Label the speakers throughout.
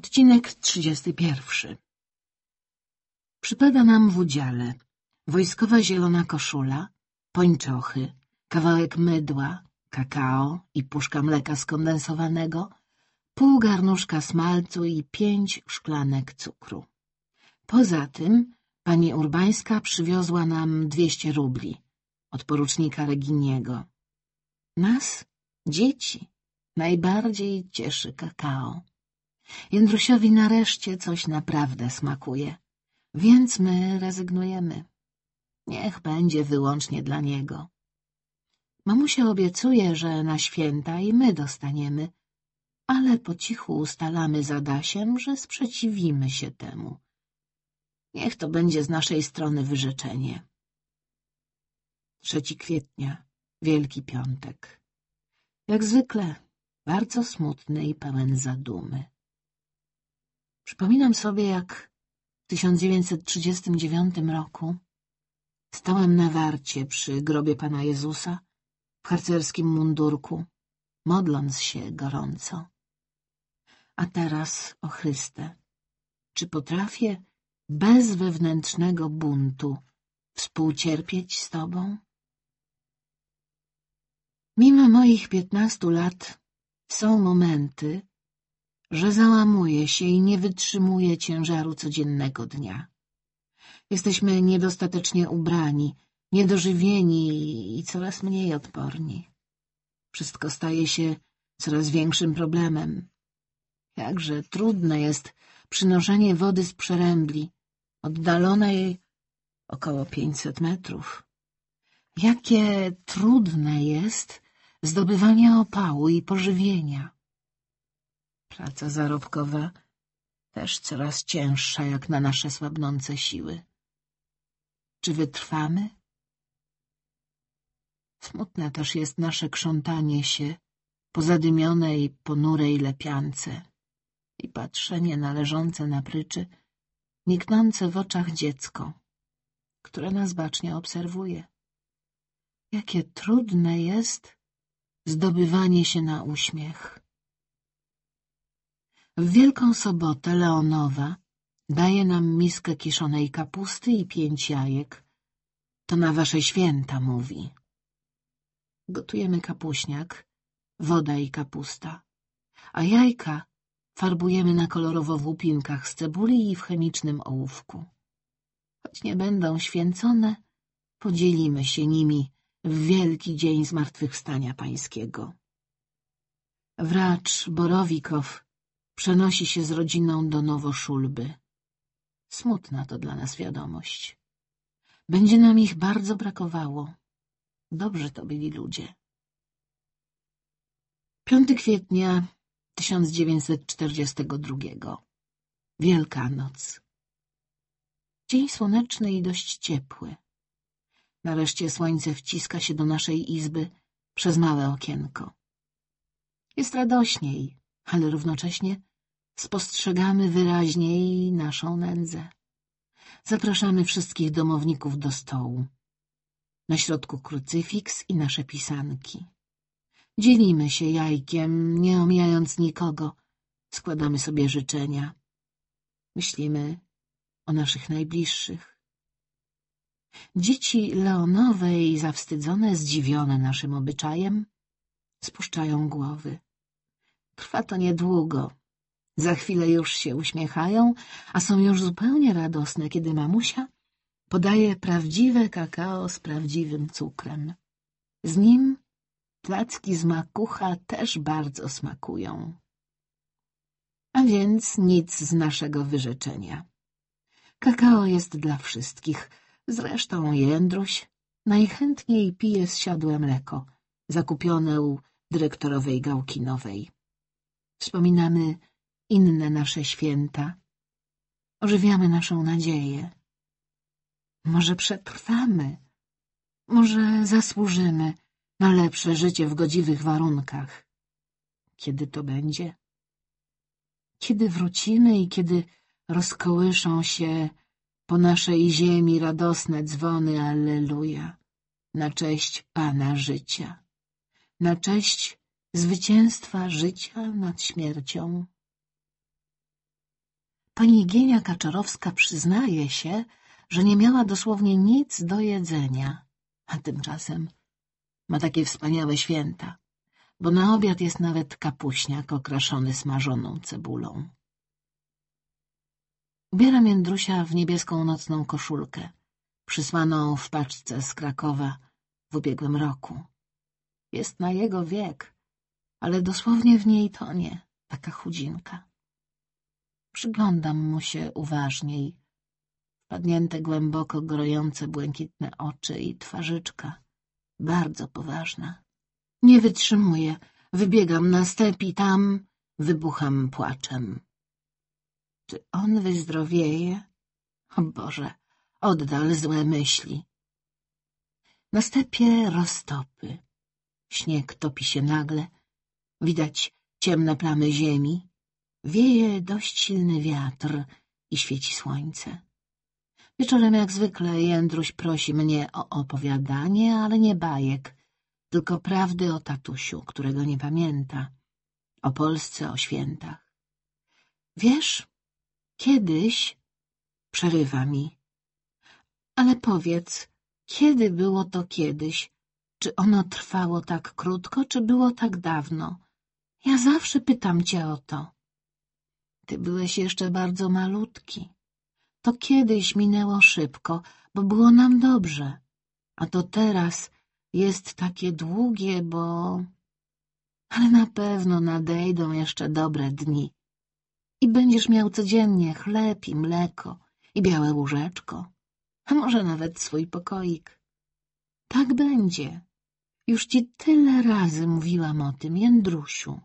Speaker 1: Odcinek 31 Przypada nam w udziale wojskowa zielona koszula, pończochy, kawałek mydła, kakao i puszka mleka skondensowanego, pół garnuszka smalcu i pięć szklanek cukru. Poza tym pani Urbańska przywiozła nam dwieście rubli od porucznika Reginiego. Nas, dzieci, najbardziej cieszy kakao. Jędrusiowi nareszcie coś naprawdę smakuje, więc my rezygnujemy. Niech będzie wyłącznie dla niego. Mamusia obiecuje, że na święta i my dostaniemy, ale po cichu ustalamy z Adasiem, że sprzeciwimy się temu. Niech to będzie z naszej strony wyrzeczenie. 3 kwietnia, Wielki Piątek. Jak zwykle, bardzo smutny i pełen zadumy. Przypominam sobie, jak w 1939 roku stałem na warcie przy grobie Pana Jezusa w harcerskim mundurku, modląc się gorąco. A teraz, o Chryste, czy potrafię bez wewnętrznego buntu współcierpieć z Tobą? Mimo moich piętnastu lat są momenty, że załamuję się i nie wytrzymuję ciężaru codziennego dnia. Jesteśmy niedostatecznie ubrani, niedożywieni i coraz mniej odporni. Wszystko staje się coraz większym problemem. Jakże trudne jest przynoszenie wody z przerębli, oddalonej około pięćset metrów. Jakie trudne jest zdobywanie opału i pożywienia. Praca zarobkowa też coraz cięższa jak na nasze słabnące siły. Czy wytrwamy? Smutne też jest nasze krzątanie się po zadymionej, ponurej lepiance i patrzenie należące na pryczy, niknące w oczach dziecko, które nas bacznie obserwuje. Jakie trudne jest zdobywanie się na uśmiech. W Wielką Sobotę Leonowa daje nam miskę kiszonej kapusty i pięć jajek. To na wasze święta, mówi. Gotujemy kapuśniak, woda i kapusta, a jajka farbujemy na kolorowo w łupinkach z cebuli i w chemicznym ołówku. Choć nie będą święcone, podzielimy się nimi w wielki dzień Zmartwychwstania Pańskiego. Wracz Borowikow przenosi się z rodziną do Nowoszulby. Smutna to dla nas wiadomość. Będzie nam ich bardzo brakowało. Dobrzy to byli ludzie. 5 kwietnia 1942 Wielkanoc Dzień słoneczny i dość ciepły. Nareszcie słońce wciska się do naszej izby przez małe okienko. Jest radośniej, ale równocześnie spostrzegamy wyraźniej naszą nędzę. Zapraszamy wszystkich domowników do stołu. Na środku krucyfiks i nasze pisanki. Dzielimy się jajkiem, nie omijając nikogo. Składamy sobie życzenia. Myślimy o naszych najbliższych. Dzieci Leonowej, zawstydzone, zdziwione naszym obyczajem, spuszczają głowy. Trwa to niedługo. Za chwilę już się uśmiechają, a są już zupełnie radosne, kiedy mamusia podaje prawdziwe kakao z prawdziwym cukrem. Z nim placki z makucha też bardzo smakują. A więc nic z naszego wyrzeczenia. Kakao jest dla wszystkich, zresztą Jędruś najchętniej pije zsiadłe mleko, zakupione u dyrektorowej Gałkinowej. Wspominamy inne nasze święta. Ożywiamy naszą nadzieję. Może przetrwamy, może zasłużymy na lepsze życie w godziwych warunkach. Kiedy to będzie? Kiedy wrócimy i kiedy rozkołyszą się po naszej ziemi radosne dzwony Alleluja, na cześć Pana życia, na cześć zwycięstwa życia nad śmiercią. Pani Gienia Kaczorowska przyznaje się, że nie miała dosłownie nic do jedzenia, a tymczasem ma takie wspaniałe święta, bo na obiad jest nawet kapuśniak okraszony smażoną cebulą. Ubieram Jędrusia w niebieską nocną koszulkę, przysłaną w paczce z Krakowa w ubiegłym roku. Jest na jego wiek, ale dosłownie w niej tonie, taka chudzinka. Przyglądam mu się uważniej, wpadnięte głęboko grojące błękitne oczy i twarzyczka, bardzo poważna. Nie wytrzymuję, wybiegam na step i tam wybucham płaczem. Czy on wyzdrowieje? O Boże, oddal złe myśli. Na stepie roztopy. Śnieg topi się nagle. Widać ciemne plamy ziemi. Wieje dość silny wiatr i świeci słońce. Wieczorem jak zwykle Jędruś prosi mnie o opowiadanie, ale nie bajek, tylko prawdy o tatusiu, którego nie pamięta, o Polsce, o świętach. Wiesz, kiedyś przerywa mi. Ale powiedz, kiedy było to kiedyś? Czy ono trwało tak krótko, czy było tak dawno? Ja zawsze pytam cię o to. Ty byłeś jeszcze bardzo malutki. To kiedyś minęło szybko, bo było nam dobrze. A to teraz jest takie długie, bo... Ale na pewno nadejdą jeszcze dobre dni. I będziesz miał codziennie chleb i mleko i białe łóżeczko, a może nawet swój pokoik. Tak będzie. Już ci tyle razy mówiłam o tym, Jędrusiu.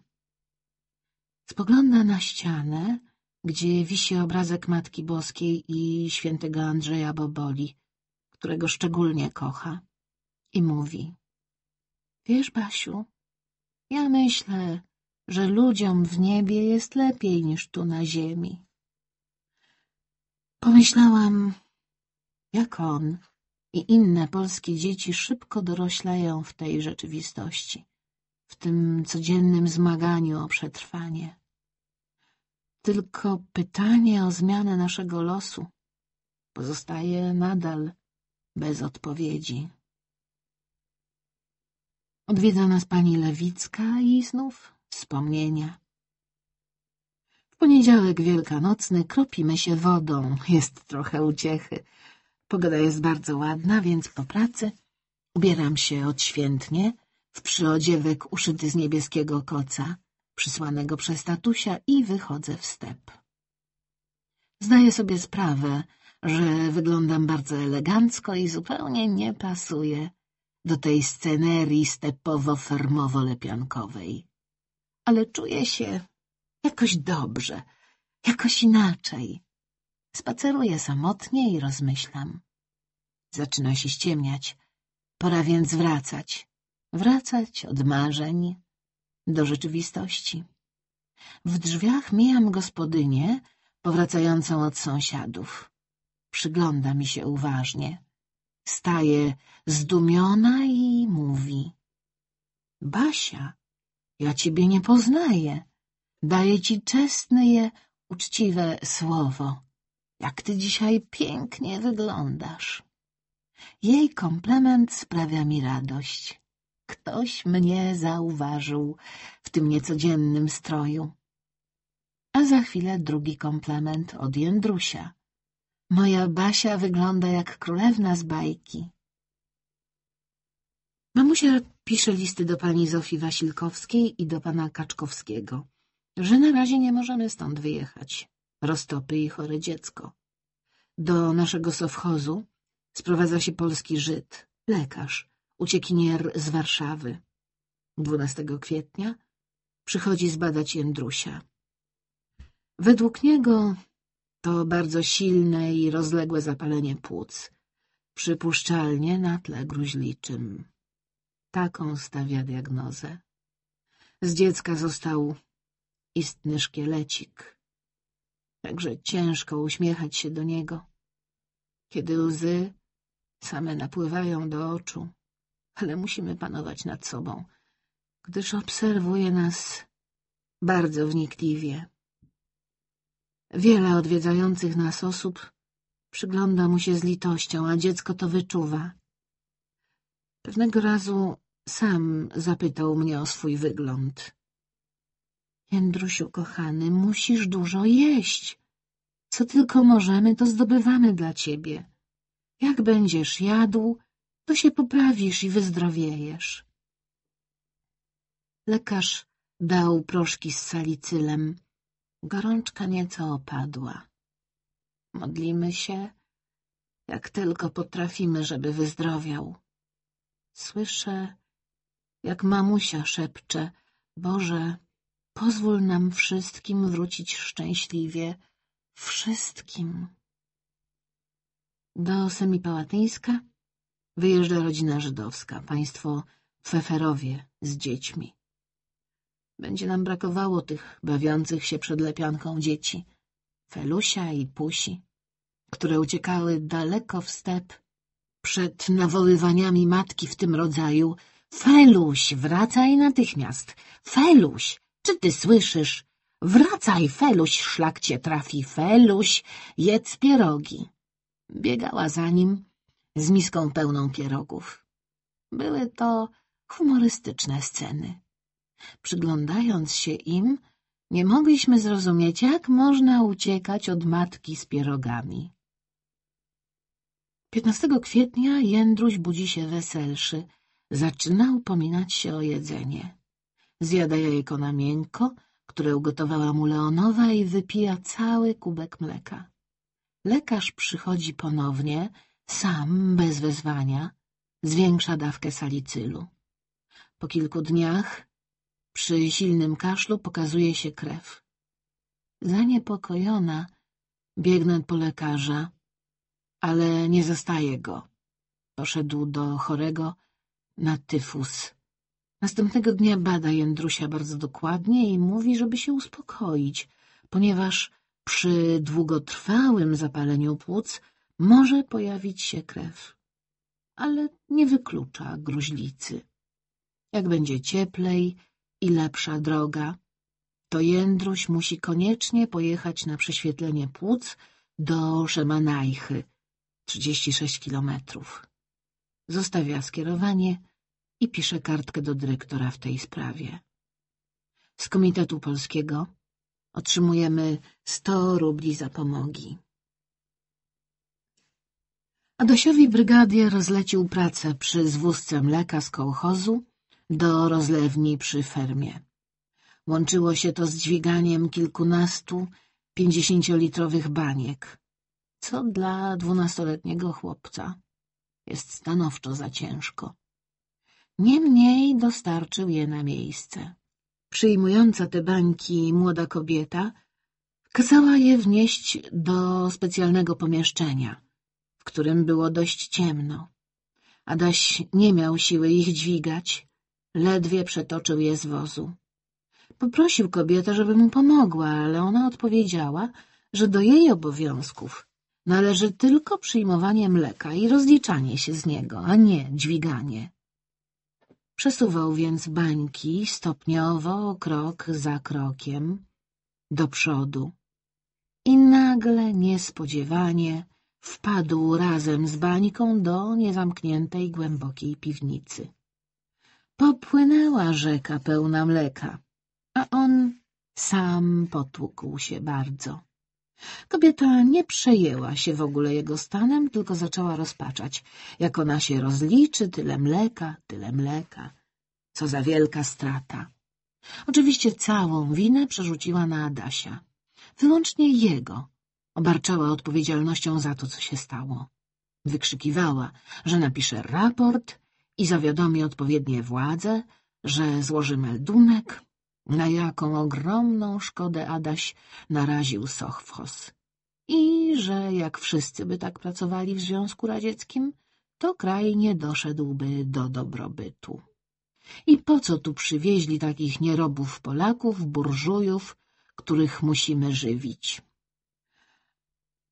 Speaker 1: Spogląda na ścianę, gdzie wisi obrazek Matki Boskiej i świętego Andrzeja Boboli, którego szczególnie kocha, i mówi — Wiesz, Basiu, ja myślę, że ludziom w niebie jest lepiej niż tu na ziemi. Pomyślałam, jak on i inne polskie dzieci szybko doroślają w tej rzeczywistości, w tym codziennym zmaganiu o przetrwanie. Tylko pytanie o zmianę naszego losu pozostaje nadal bez odpowiedzi. Odwiedza nas pani Lewicka i znów wspomnienia. W poniedziałek wielkanocny kropimy się wodą, jest trochę uciechy. Pogoda jest bardzo ładna, więc po pracy ubieram się odświętnie w przyodziewek uszyty z niebieskiego koca, przysłanego przez tatusia i wychodzę w step. Zdaję sobie sprawę, że wyglądam bardzo elegancko i zupełnie nie pasuje do tej scenerii stepowo-fermowo-lepiankowej. Ale czuję się jakoś dobrze, jakoś inaczej. Spaceruję samotnie i rozmyślam. Zaczyna się ściemniać. Pora więc wracać. Wracać od marzeń do rzeczywistości. W drzwiach mijam gospodynię powracającą od sąsiadów. Przygląda mi się uważnie. Staje zdumiona i mówi. — Basia, ja ciebie nie poznaję. Daję ci czesne je, uczciwe słowo. Jak ty dzisiaj pięknie wyglądasz. Jej komplement sprawia mi radość. Ktoś mnie zauważył w tym niecodziennym stroju. A za chwilę drugi komplement od Jędrusia. Moja Basia wygląda jak królewna z bajki. Mamusia pisze listy do pani Zofii Wasilkowskiej i do pana Kaczkowskiego, że na razie nie możemy stąd wyjechać. Roztopy i chore dziecko. Do naszego sowchozu sprowadza się polski Żyd, lekarz, uciekinier z Warszawy. 12 kwietnia przychodzi zbadać Jędrusia. Według niego to bardzo silne i rozległe zapalenie płuc, przypuszczalnie na tle gruźliczym. Taką stawia diagnozę. Z dziecka został istny szkielecik, także ciężko uśmiechać się do niego, kiedy łzy same napływają do oczu, ale musimy panować nad sobą, gdyż obserwuje nas bardzo wnikliwie. Wiele odwiedzających nas osób przygląda mu się z litością, a dziecko to wyczuwa. Pewnego razu sam zapytał mnie o swój wygląd. Jędrusiu, kochany, musisz dużo jeść. Co tylko możemy, to zdobywamy dla ciebie. Jak będziesz jadł, to się poprawisz i wyzdrowiejesz. Lekarz dał proszki z salicylem. Gorączka nieco opadła. Modlimy się, jak tylko potrafimy, żeby wyzdrowiał. Słyszę, jak mamusia szepcze, Boże, pozwól nam wszystkim wrócić szczęśliwie, wszystkim. Do Semipałatyńska wyjeżdża rodzina żydowska, państwo Pfefferowie z dziećmi. Będzie nam brakowało tych bawiących się przed lepianką dzieci, Felusia i Pusi, które uciekały daleko w step przed nawoływaniami matki w tym rodzaju. Feluś, wracaj natychmiast! Feluś, czy ty słyszysz? Wracaj, Feluś, szlak cię trafi, Feluś, jedz pierogi. Biegała za nim z miską pełną pierogów. Były to humorystyczne sceny. Przyglądając się im, nie mogliśmy zrozumieć, jak można uciekać od matki z pierogami. 15 kwietnia Jędruś budzi się weselszy. Zaczyna upominać się o jedzenie. Zjada jajko na miękko, które ugotowała mu Leonowa i wypija cały kubek mleka. Lekarz przychodzi ponownie, sam, bez wezwania, zwiększa dawkę salicylu. Po kilku dniach przy silnym kaszlu pokazuje się krew. Zaniepokojona biegnę po lekarza, ale nie zostaje go. Poszedł do chorego na tyfus. Następnego dnia bada Jędrusia bardzo dokładnie i mówi, żeby się uspokoić, ponieważ przy długotrwałym zapaleniu płuc może pojawić się krew. Ale nie wyklucza gruźlicy. Jak będzie cieplej i lepsza droga, to Jędruś musi koniecznie pojechać na prześwietlenie płuc do Szemanajchy, 36 kilometrów. Zostawia skierowanie i pisze kartkę do dyrektora w tej sprawie. Z Komitetu Polskiego otrzymujemy 100 rubli zapomogi. Adasiowi brygadier rozlecił pracę przy zwózce mleka z kołchozu do rozlewni przy fermie. Łączyło się to z dźwiganiem kilkunastu pięćdziesięciolitrowych baniek, co dla dwunastoletniego chłopca jest stanowczo za ciężko. Niemniej dostarczył je na miejsce. Przyjmująca te bańki młoda kobieta kazała je wnieść do specjalnego pomieszczenia, którym było dość ciemno. Adaś nie miał siły ich dźwigać, ledwie przetoczył je z wozu. Poprosił kobietę, żeby mu pomogła, ale ona odpowiedziała, że do jej obowiązków należy tylko przyjmowanie mleka i rozliczanie się z niego, a nie dźwiganie. Przesuwał więc bańki stopniowo, krok za krokiem, do przodu. I nagle, niespodziewanie, wpadł razem z bańką do niezamkniętej, głębokiej piwnicy. Popłynęła rzeka pełna mleka, a on sam potłukł się bardzo. Kobieta nie przejęła się w ogóle jego stanem, tylko zaczęła rozpaczać. Jak ona się rozliczy, tyle mleka, tyle mleka. Co za wielka strata. Oczywiście całą winę przerzuciła na Adasia. Wyłącznie jego obarczała odpowiedzialnością za to, co się stało. Wykrzykiwała, że napisze raport i zawiadomi odpowiednie władze, że złoży meldunek, na jaką ogromną szkodę Adaś naraził Sochwos i że jak wszyscy by tak pracowali w Związku Radzieckim, to kraj nie doszedłby do dobrobytu. I po co tu przywieźli takich nierobów Polaków, burżujów, których musimy żywić?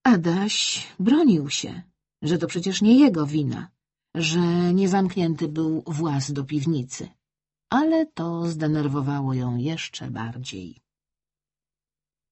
Speaker 1: Adaś bronił się, że to przecież nie jego wina, że nie zamknięty był właz do piwnicy ale to zdenerwowało ją jeszcze bardziej.